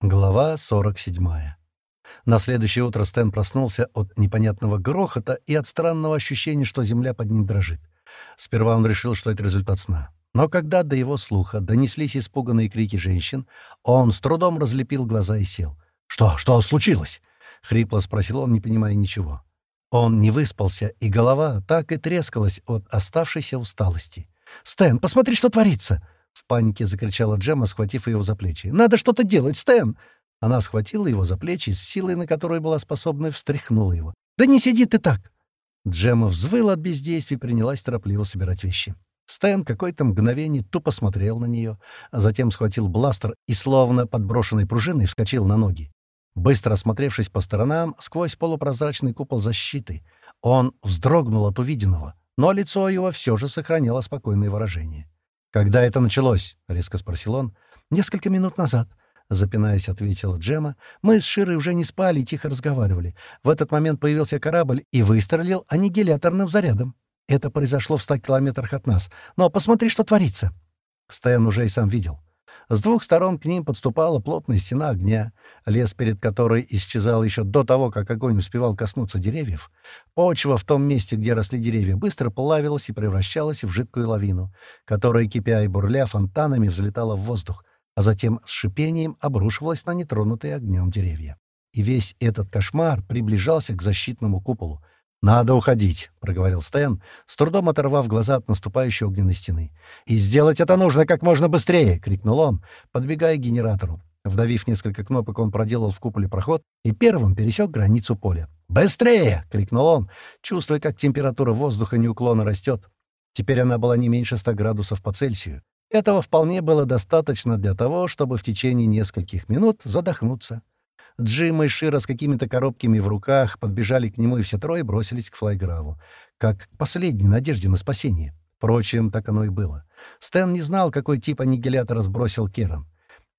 Глава 47. На следующее утро Стэн проснулся от непонятного грохота и от странного ощущения, что земля под ним дрожит. Сперва он решил, что это результат сна. Но когда до его слуха донеслись испуганные крики женщин, он с трудом разлепил глаза и сел. «Что? Что случилось?» — хрипло спросил он, не понимая ничего. Он не выспался, и голова так и трескалась от оставшейся усталости. «Стэн, посмотри, что творится!» В панике закричала Джема, схватив его за плечи. «Надо что-то делать, Стэн!» Она схватила его за плечи, с силой, на которую была способна, встряхнула его. «Да не сиди ты так!» Джема взвыла от бездействия и принялась торопливо собирать вещи. Стэн какое-то мгновение тупо смотрел на нее, а затем схватил бластер и, словно подброшенной пружиной, вскочил на ноги. Быстро осмотревшись по сторонам, сквозь полупрозрачный купол защиты, он вздрогнул от увиденного, но лицо его все же сохраняло спокойное выражение. «Когда это началось?» — резко спросил он. «Несколько минут назад», — запинаясь, ответила Джема. «Мы с Широй уже не спали и тихо разговаривали. В этот момент появился корабль и выстрелил аннигиляторным зарядом. Это произошло в ста километрах от нас. Но посмотри, что творится». Стэн уже и сам видел. С двух сторон к ним подступала плотная стена огня, лес перед которой исчезал еще до того, как огонь успевал коснуться деревьев. Почва в том месте, где росли деревья, быстро плавилась и превращалась в жидкую лавину, которая, кипя и бурля, фонтанами взлетала в воздух, а затем с шипением обрушивалась на нетронутые огнем деревья. И весь этот кошмар приближался к защитному куполу, «Надо уходить», — проговорил Стэн, с трудом оторвав глаза от наступающей огненной стены. «И сделать это нужно как можно быстрее!» — крикнул он, подбегая к генератору. Вдавив несколько кнопок, он проделал в куполе проход и первым пересек границу поля. «Быстрее!» — крикнул он, чувствуя, как температура воздуха неуклонно растет. Теперь она была не меньше 100 градусов по Цельсию. Этого вполне было достаточно для того, чтобы в течение нескольких минут задохнуться. Джим и Шира с какими-то коробками в руках подбежали к нему, и все трое бросились к Флайграву, как к последней надежде на спасение. Впрочем, так оно и было. Стэн не знал, какой тип аннигилятора сбросил Керан.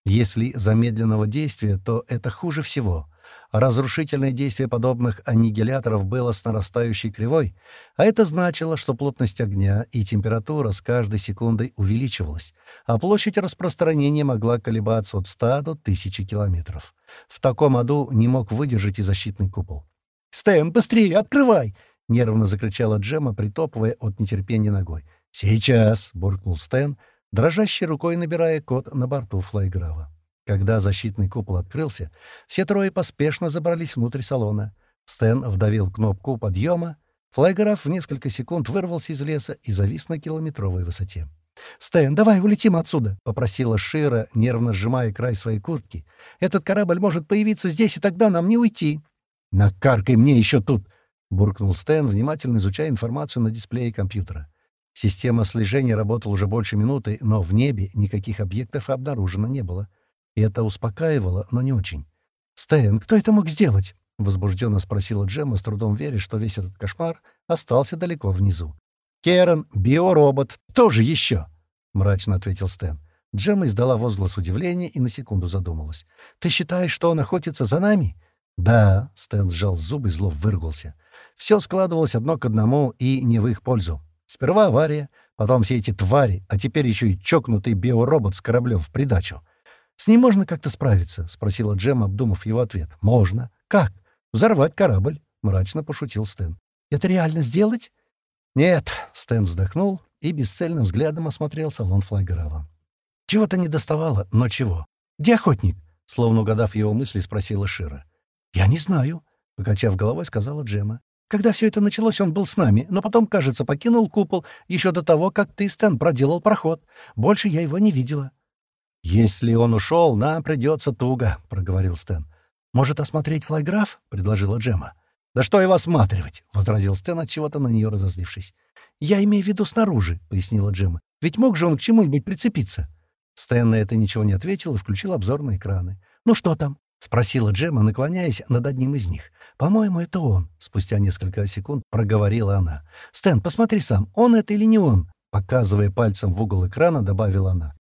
Если замедленного действия, то это хуже всего. Разрушительное действие подобных аннигиляторов было с нарастающей кривой, а это значило, что плотность огня и температура с каждой секундой увеличивалась, а площадь распространения могла колебаться от 100 до 1000 километров. В таком аду не мог выдержать и защитный купол. «Стэн, быстрее, открывай!» — нервно закричала Джема, притопывая от нетерпения ногой. «Сейчас!» — буркнул Стэн, дрожащей рукой набирая код на борту флайграва. Когда защитный купол открылся, все трое поспешно забрались внутрь салона. Стэн вдавил кнопку подъема. Флайграф в несколько секунд вырвался из леса и завис на километровой высоте. «Стэн, давай улетим отсюда!» — попросила Шира, нервно сжимая край своей куртки. «Этот корабль может появиться здесь, и тогда нам не уйти!» «Накаркай мне еще тут!» — буркнул Стэн, внимательно изучая информацию на дисплее компьютера. Система слежения работала уже больше минуты, но в небе никаких объектов обнаружено не было. И это успокаивало, но не очень. «Стэн, кто это мог сделать?» — возбужденно спросила Джемма, с трудом веря, что весь этот кошмар остался далеко внизу. «Керан, биоробот, тоже еще!» — мрачно ответил Стэн. Джемма издала возглас удивления и на секунду задумалась. «Ты считаешь, что он охотится за нами?» «Да», — Стэн сжал зубы и зло выргался. Все складывалось одно к одному и не в их пользу. Сперва авария, потом все эти твари, а теперь еще и чокнутый биоробот с кораблем в придачу. «С ним можно как-то справиться?» — спросила Джем, обдумав его ответ. «Можно. Как? Взорвать корабль», — мрачно пошутил Стэн. «Это реально сделать?» «Нет», — Стэн вздохнул и бесцельным взглядом осмотрел салон Флайграва. «Чего-то не доставало, но чего? Где охотник?» — словно угадав его мысли, спросила Шира. «Я не знаю», — покачав головой, сказала Джема. «Когда все это началось, он был с нами, но потом, кажется, покинул купол еще до того, как ты, Стэн, проделал проход. Больше я его не видела». «Если он ушел, нам придется туго», — проговорил Стэн. «Может, осмотреть флайграф?» — предложила Джема. «Да что его осматривать?» — возразил Стэн, от чего то на нее разозлившись. «Я имею в виду снаружи», — пояснила Джема. «Ведь мог же он к чему-нибудь прицепиться?» Стэн на это ничего не ответил и включил обзор на экраны. «Ну что там?» — спросила Джема, наклоняясь над одним из них. «По-моему, это он», — спустя несколько секунд проговорила она. «Стэн, посмотри сам, он это или не он?» Показывая пальцем в угол экрана, добавила она.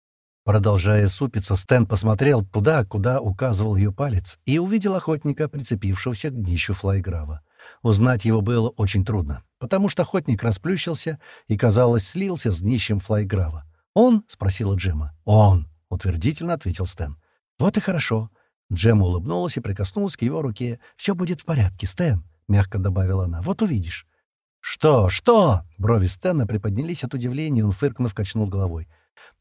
Продолжая супиться, Стэн посмотрел туда, куда указывал ее палец, и увидел охотника, прицепившегося к днищу флайграва. Узнать его было очень трудно, потому что охотник расплющился и, казалось, слился с днищем флайграва. «Он?» — спросила Джима. «Он!» — утвердительно ответил Стэн. «Вот и хорошо. Джема улыбнулась и прикоснулась к его руке. «Все будет в порядке, Стэн», — мягко добавила она. «Вот увидишь». «Что? Что?» Брови Стэна приподнялись от удивления, он, фыркнув, качнул головой.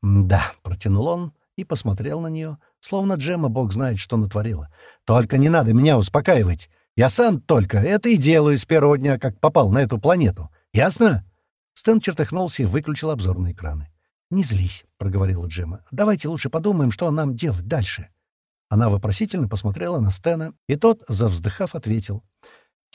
«Да», — протянул он и посмотрел на нее, словно Джема бог знает, что натворила. «Только не надо меня успокаивать. Я сам только это и делаю с первого дня, как попал на эту планету. Ясно?» Стэн чертыхнулся и выключил обзорные экраны. «Не злись», — проговорила Джема. «Давайте лучше подумаем, что нам делать дальше». Она вопросительно посмотрела на Стэна, и тот, завздыхав, ответил.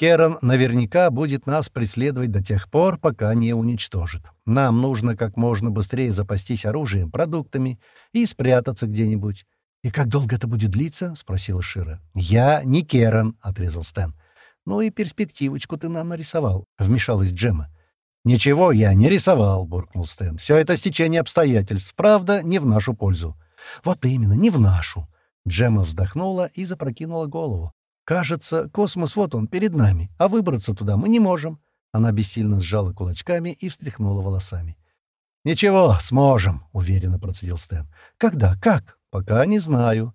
«Керан наверняка будет нас преследовать до тех пор, пока не уничтожит. Нам нужно как можно быстрее запастись оружием, продуктами и спрятаться где-нибудь». «И как долго это будет длиться?» — спросила Шира. «Я не Керан», — отрезал Стэн. «Ну и перспективочку ты нам нарисовал», — вмешалась Джема. «Ничего я не рисовал», — буркнул Стэн. «Все это стечение обстоятельств. Правда, не в нашу пользу». «Вот именно, не в нашу». Джема вздохнула и запрокинула голову. «Кажется, космос вот он, перед нами, а выбраться туда мы не можем». Она бессильно сжала кулачками и встряхнула волосами. «Ничего, сможем», — уверенно процедил Стэн. «Когда? Как?» «Пока не знаю».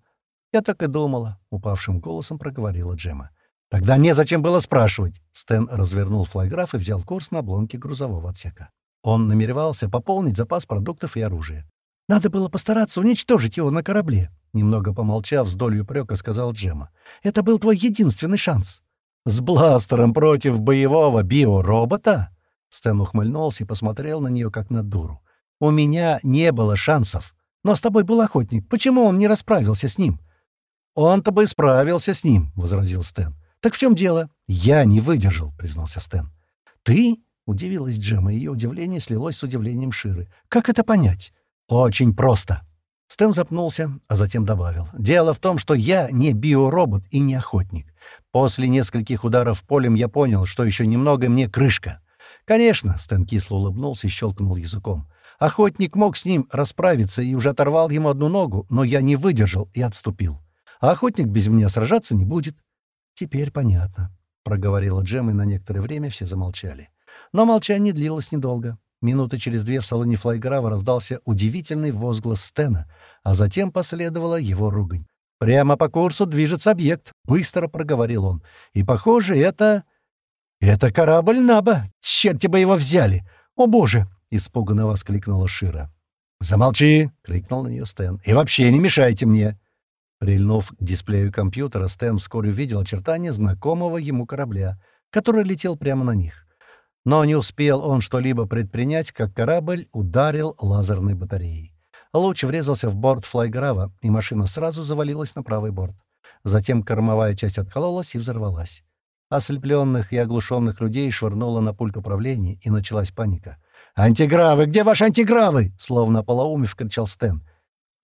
«Я так и думала», — упавшим голосом проговорила Джема. «Тогда незачем было спрашивать». Стэн развернул флайграф и взял курс на обломки грузового отсека. Он намеревался пополнить запас продуктов и оружия. «Надо было постараться уничтожить его на корабле», — немного помолчав, с долей упрека сказал Джема. «Это был твой единственный шанс». «С бластером против боевого биоробота?» Стэн ухмыльнулся и посмотрел на нее, как на дуру. «У меня не было шансов. Но с тобой был охотник. Почему он не расправился с ним?» «Он-то бы справился с ним», — возразил Стэн. «Так в чем дело?» «Я не выдержал», — признался Стэн. «Ты?» — удивилась Джема, и ее удивление слилось с удивлением Ширы. «Как это понять?» «Очень просто». Стэн запнулся, а затем добавил. «Дело в том, что я не биоробот и не охотник. После нескольких ударов полем я понял, что еще немного мне крышка. Конечно, Стэн кисло улыбнулся и щелкнул языком. Охотник мог с ним расправиться и уже оторвал ему одну ногу, но я не выдержал и отступил. А охотник без меня сражаться не будет. «Теперь понятно», — проговорила Джем, и на некоторое время все замолчали. Но молчание длилось недолго. Минуты через две в салоне Флайграва раздался удивительный возглас Стена, а затем последовала его ругань. «Прямо по курсу движется объект», — быстро проговорил он. «И, похоже, это...» «Это корабль Наба! Черти бы его взяли! О, боже! — испуганно воскликнула Шира. «Замолчи!» — крикнул на нее Стэн. «И вообще не мешайте мне!» Прильнув к дисплею компьютера, Стэн вскоре увидел очертания знакомого ему корабля, который летел прямо на них. Но не успел он что-либо предпринять, как корабль ударил лазерной батареей. Луч врезался в борт флайграва, и машина сразу завалилась на правый борт. Затем кормовая часть откололась и взорвалась. Ослепленных и оглушенных людей швырнуло на пульт управления, и началась паника — «Антигравы! Где ваши антигравы?» — словно полоумев кричал Стэн.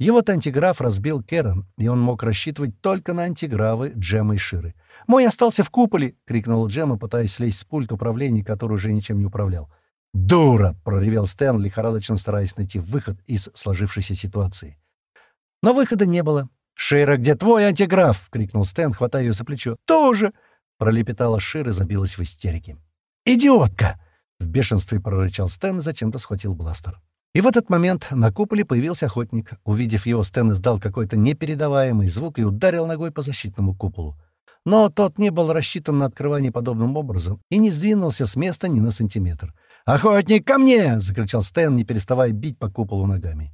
Его-то антиграф разбил Керан, и он мог рассчитывать только на антигравы Джема и Ширы. «Мой остался в куполе!» — крикнула Джема, пытаясь слезть с пульта управления, который уже ничем не управлял. «Дура!» — проревел Стэн, лихорадочно стараясь найти выход из сложившейся ситуации. Но выхода не было. «Шира, где твой антиграф?» — крикнул Стэн, хватая ее за плечо. «Тоже!» — пролепетала Шира забилась в истерике. «Идиотка!» В бешенстве прорычал Стэн и зачем-то схватил бластер. И в этот момент на куполе появился охотник. Увидев его, Стэн издал какой-то непередаваемый звук и ударил ногой по защитному куполу. Но тот не был рассчитан на открывание подобным образом и не сдвинулся с места ни на сантиметр. «Охотник, ко мне!» — закричал Стэн, не переставая бить по куполу ногами.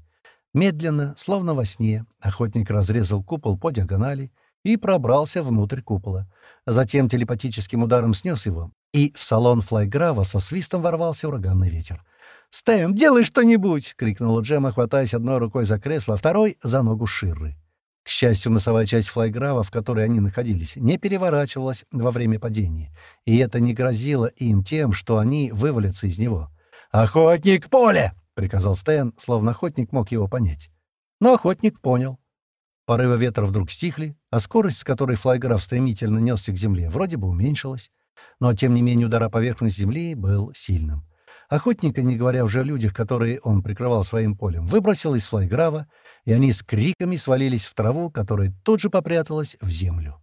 Медленно, словно во сне, охотник разрезал купол по диагонали и пробрался внутрь купола. Затем телепатическим ударом снес его, и в салон флайграва со свистом ворвался ураганный ветер. «Стэм, делай что-нибудь!» — крикнула Джема, хватаясь одной рукой за кресло, а второй — за ногу Ширры. К счастью, носовая часть флайграва, в которой они находились, не переворачивалась во время падения, и это не грозило им тем, что они вывалятся из него. «Охотник, поле!» — приказал Стэн, словно охотник мог его понять. Но охотник понял. Порывы ветра вдруг стихли, а скорость, с которой флайграф стремительно несся к земле, вроде бы уменьшилась но, тем не менее, удар о поверхность земли был сильным. Охотника, не говоря уже о людях, которые он прикрывал своим полем, выбросил из флайграва, и они с криками свалились в траву, которая тут же попряталась в землю.